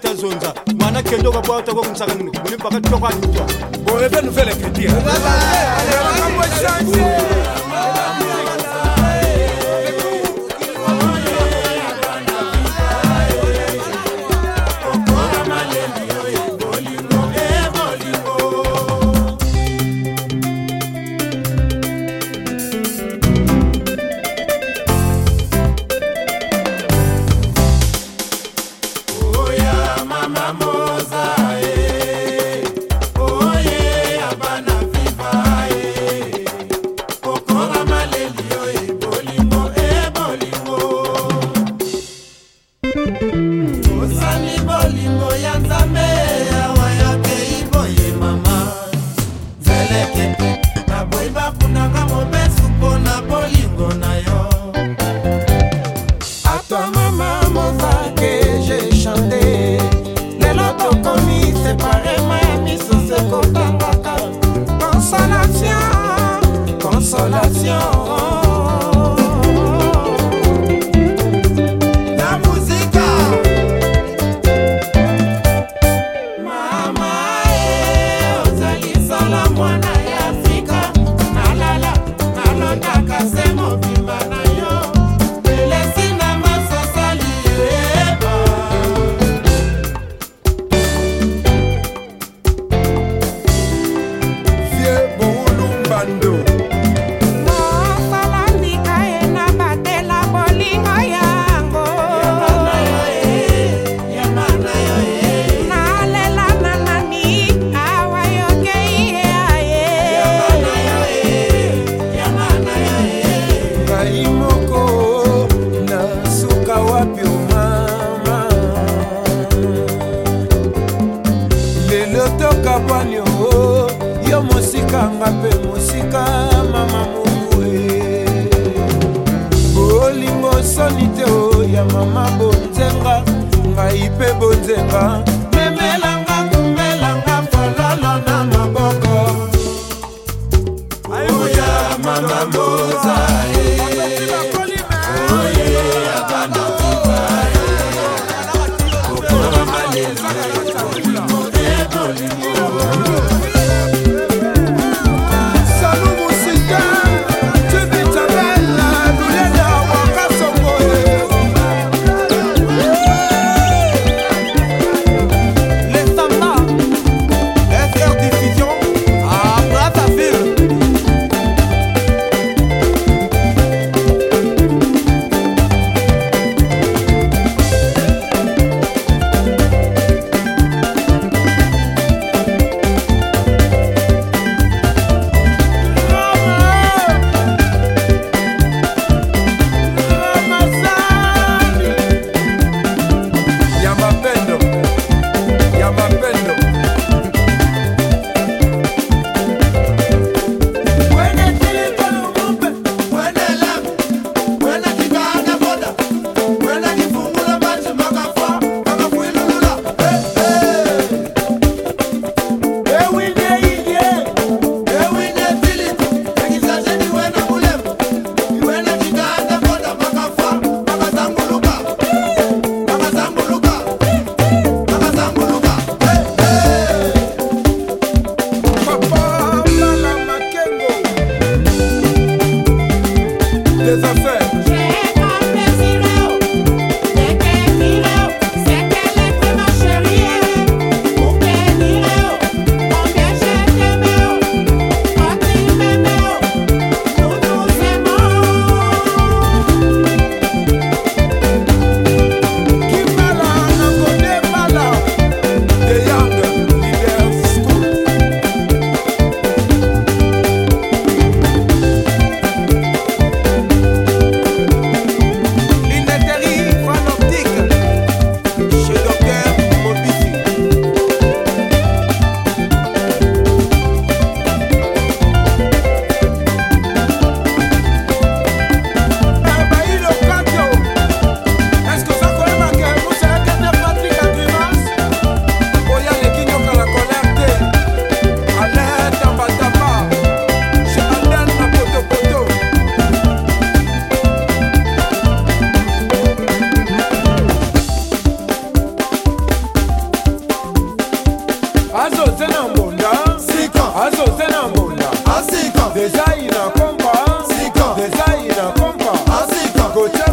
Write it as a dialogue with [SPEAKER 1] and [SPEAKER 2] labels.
[SPEAKER 1] itazonza mwana kendo kapwata kwa kumsaka ngino muli mpaka tokwa njwa bolepe nuvele ketia amor mosika bwalio oh. yo mosika nga mpe mosika mama mokue bolingo soni te oh, ya mama bonzenga ngai mpe bonzenga go tell